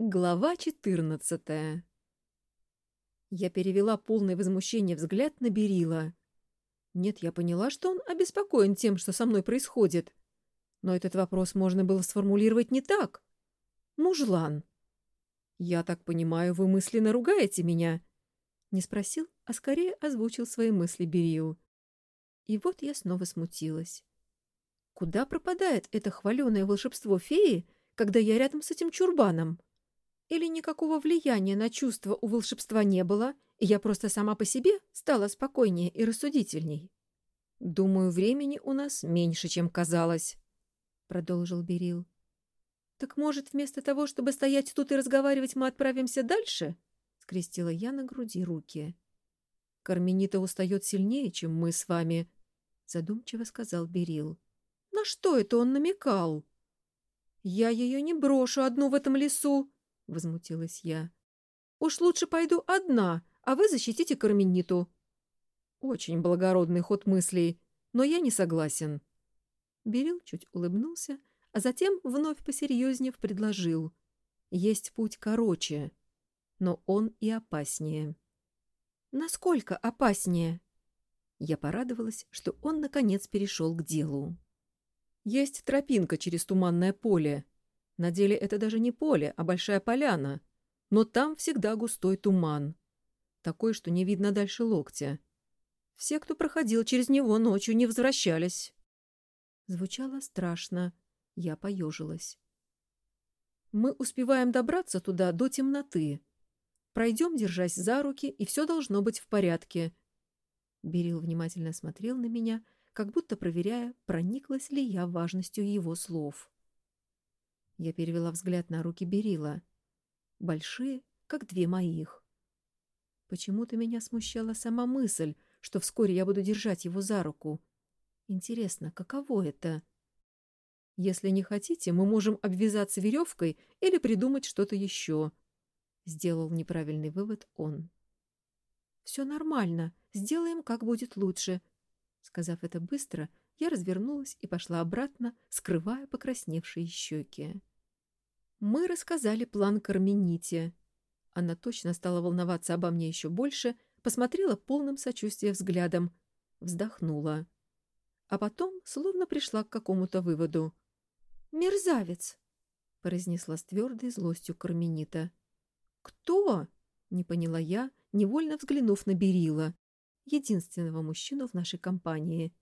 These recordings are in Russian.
Глава 14 Я перевела полное возмущение взгляд на Берила. Нет, я поняла, что он обеспокоен тем, что со мной происходит. Но этот вопрос можно было сформулировать не так. Мужлан. Я так понимаю, вы мысленно ругаете меня? Не спросил, а скорее озвучил свои мысли Берил. И вот я снова смутилась. Куда пропадает это хваленое волшебство феи, когда я рядом с этим чурбаном? Или никакого влияния на чувства у волшебства не было, и я просто сама по себе стала спокойнее и рассудительней? Думаю, времени у нас меньше, чем казалось, — продолжил Берил. Так может, вместо того, чтобы стоять тут и разговаривать, мы отправимся дальше? — скрестила я на груди руки. Карменита устает сильнее, чем мы с вами, — задумчиво сказал Берил. На что это он намекал? Я ее не брошу одну в этом лесу, — возмутилась я. «Уж лучше пойду одна, а вы защитите Кармениту». Очень благородный ход мыслей, но я не согласен. Берил чуть улыбнулся, а затем, вновь посерьезнее, предложил. Есть путь короче, но он и опаснее. Насколько опаснее? Я порадовалась, что он, наконец, перешел к делу. Есть тропинка через туманное поле, на деле это даже не поле, а большая поляна. Но там всегда густой туман. Такой, что не видно дальше локтя. Все, кто проходил через него ночью, не возвращались. Звучало страшно. Я поежилась. Мы успеваем добраться туда до темноты. Пройдем, держась за руки, и все должно быть в порядке. Берил внимательно смотрел на меня, как будто проверяя, прониклась ли я важностью его слов. Я перевела взгляд на руки Берила. Большие, как две моих. Почему-то меня смущала сама мысль, что вскоре я буду держать его за руку. Интересно, каково это? Если не хотите, мы можем обвязаться веревкой или придумать что-то еще. Сделал неправильный вывод он. Все нормально. Сделаем, как будет лучше. Сказав это быстро, я развернулась и пошла обратно, скрывая покрасневшие щеки. Мы рассказали план Кармените. Она точно стала волноваться обо мне еще больше, посмотрела полным сочувствия взглядом, вздохнула. А потом словно пришла к какому-то выводу. «Мерзавец!» — произнесла с твердой злостью Карменита. «Кто?» — не поняла я, невольно взглянув на Берила, единственного мужчину в нашей компании.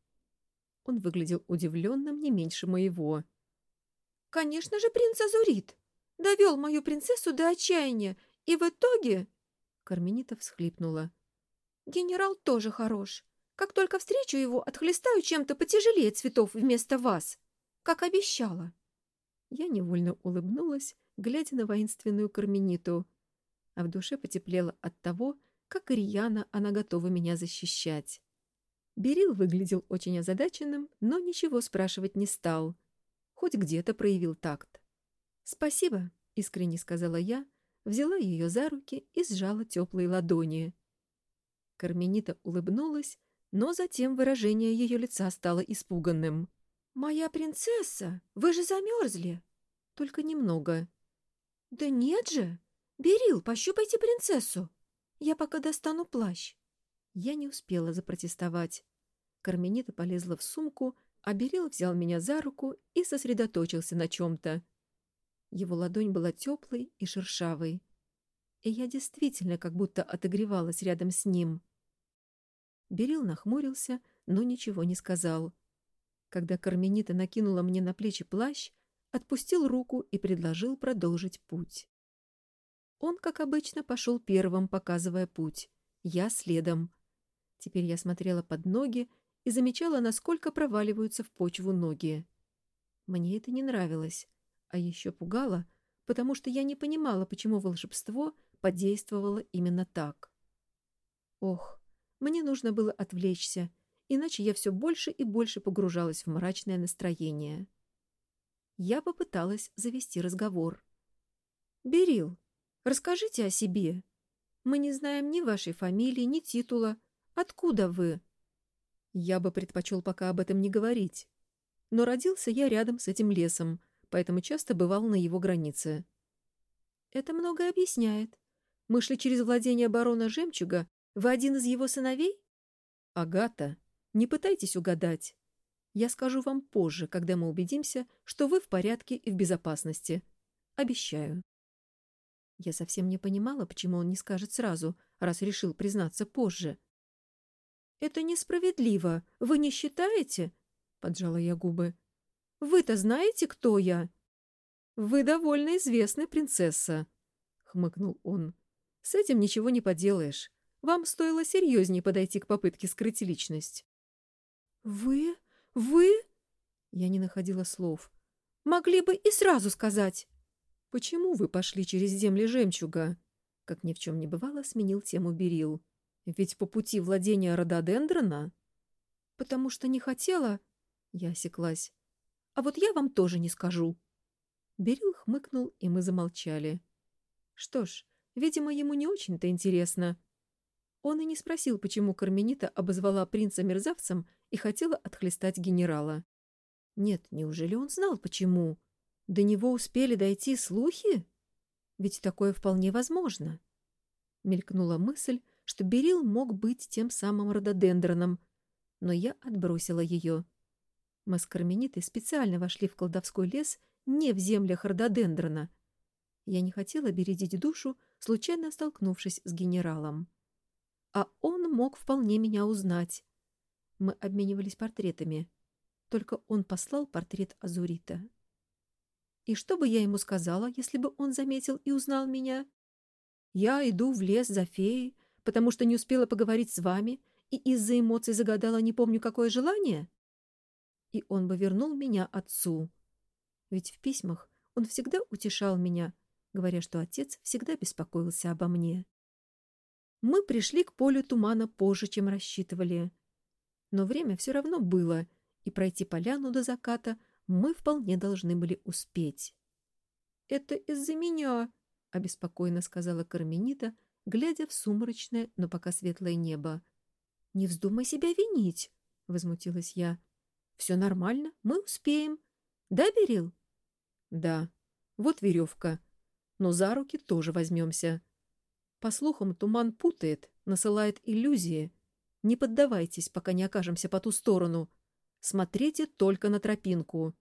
Он выглядел удивленным не меньше моего. «Конечно же, принц Азурит!» Довел мою принцессу до отчаяния, и в итоге...» Карменита всхлипнула. «Генерал тоже хорош. Как только встречу его, отхлестаю чем-то потяжелее цветов вместо вас, как обещала». Я невольно улыбнулась, глядя на воинственную Кармениту, а в душе потеплело от того, как рьяно она готова меня защищать. Берил выглядел очень озадаченным, но ничего спрашивать не стал. Хоть где-то проявил такт. «Спасибо», — искренне сказала я, взяла ее за руки и сжала теплые ладони. Карменита улыбнулась, но затем выражение ее лица стало испуганным. «Моя принцесса, вы же замерзли!» «Только немного». «Да нет же! Берил, пощупайте принцессу! Я пока достану плащ». Я не успела запротестовать. Карменита полезла в сумку, а Берил взял меня за руку и сосредоточился на чем-то. Его ладонь была теплой и шершавой. И я действительно как будто отогревалась рядом с ним. Берил нахмурился, но ничего не сказал. Когда Карменита накинула мне на плечи плащ, отпустил руку и предложил продолжить путь. Он, как обычно, пошел первым, показывая путь. Я следом. Теперь я смотрела под ноги и замечала, насколько проваливаются в почву ноги. Мне это не нравилось а еще пугало, потому что я не понимала, почему волшебство подействовало именно так. Ох, мне нужно было отвлечься, иначе я все больше и больше погружалась в мрачное настроение. Я попыталась завести разговор. «Берил, расскажите о себе. Мы не знаем ни вашей фамилии, ни титула. Откуда вы?» Я бы предпочел пока об этом не говорить. Но родился я рядом с этим лесом, поэтому часто бывал на его границе. Это многое объясняет. Мы шли через владение барона Жемчуга. Вы один из его сыновей? Агата, не пытайтесь угадать. Я скажу вам позже, когда мы убедимся, что вы в порядке и в безопасности. Обещаю. Я совсем не понимала, почему он не скажет сразу, раз решил признаться позже. «Это несправедливо. Вы не считаете?» — поджала я губы. «Вы-то знаете, кто я?» «Вы довольно известная принцесса», — хмыкнул он. «С этим ничего не поделаешь. Вам стоило серьезнее подойти к попытке скрыть личность». «Вы? Вы?» Я не находила слов. «Могли бы и сразу сказать». «Почему вы пошли через земли жемчуга?» Как ни в чем не бывало, сменил тему Берил. «Ведь по пути владения рододендрона...» «Потому что не хотела...» Я осеклась. «А вот я вам тоже не скажу». Берил хмыкнул, и мы замолчали. Что ж, видимо, ему не очень-то интересно. Он и не спросил, почему Карменита обозвала принца мерзавцем и хотела отхлестать генерала. Нет, неужели он знал, почему? До него успели дойти слухи? Ведь такое вполне возможно. Мелькнула мысль, что Берил мог быть тем самым рододендроном, но я отбросила ее. Карменитой специально вошли в колдовской лес не в землях рододендрона. Я не хотела бередить душу, случайно столкнувшись с генералом. А он мог вполне меня узнать. Мы обменивались портретами. Только он послал портрет Азурита. И что бы я ему сказала, если бы он заметил и узнал меня? Я иду в лес за феей, потому что не успела поговорить с вами и из-за эмоций загадала не помню какое желание? И он бы вернул меня отцу. Ведь в письмах он всегда утешал меня, говоря, что отец всегда беспокоился обо мне. Мы пришли к полю тумана позже, чем рассчитывали. Но время все равно было, и пройти поляну до заката мы вполне должны были успеть. «Это из-за меня», — обеспокоенно сказала Карменита, глядя в сумрачное, но пока светлое небо. «Не вздумай себя винить», — возмутилась я. «Все нормально, мы успеем. Да, Берил?» «Да. Вот веревка. Но за руки тоже возьмемся. По слухам, туман путает, насылает иллюзии. Не поддавайтесь, пока не окажемся по ту сторону. Смотрите только на тропинку.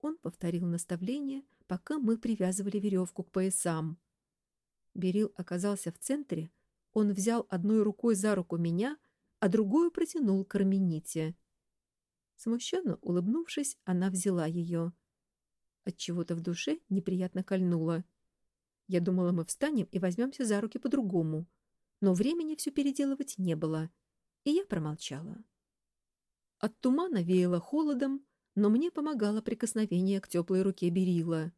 Он повторил наставление, пока мы привязывали веревку к поясам. Берил оказался в центре. Он взял одной рукой за руку меня, а другую протянул к Армените. Смущенно улыбнувшись, она взяла ее. От чего то в душе неприятно кольнуло. Я думала, мы встанем и возьмемся за руки по-другому. Но времени все переделывать не было, и я промолчала. От тумана веяло холодом, но мне помогало прикосновение к теплой руке Берила.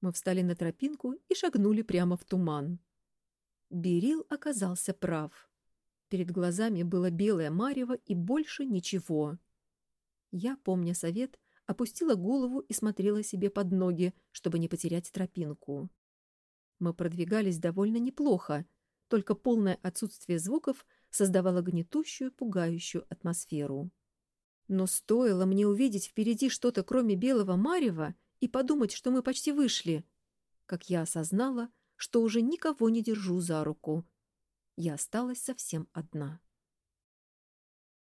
Мы встали на тропинку и шагнули прямо в туман. Берил оказался прав. Перед глазами было белое марево и больше ничего. Я, помня совет, опустила голову и смотрела себе под ноги, чтобы не потерять тропинку. Мы продвигались довольно неплохо, только полное отсутствие звуков создавало гнетущую, пугающую атмосферу. Но стоило мне увидеть впереди что-то, кроме белого марева, и подумать, что мы почти вышли, как я осознала, что уже никого не держу за руку. Я осталась совсем одна.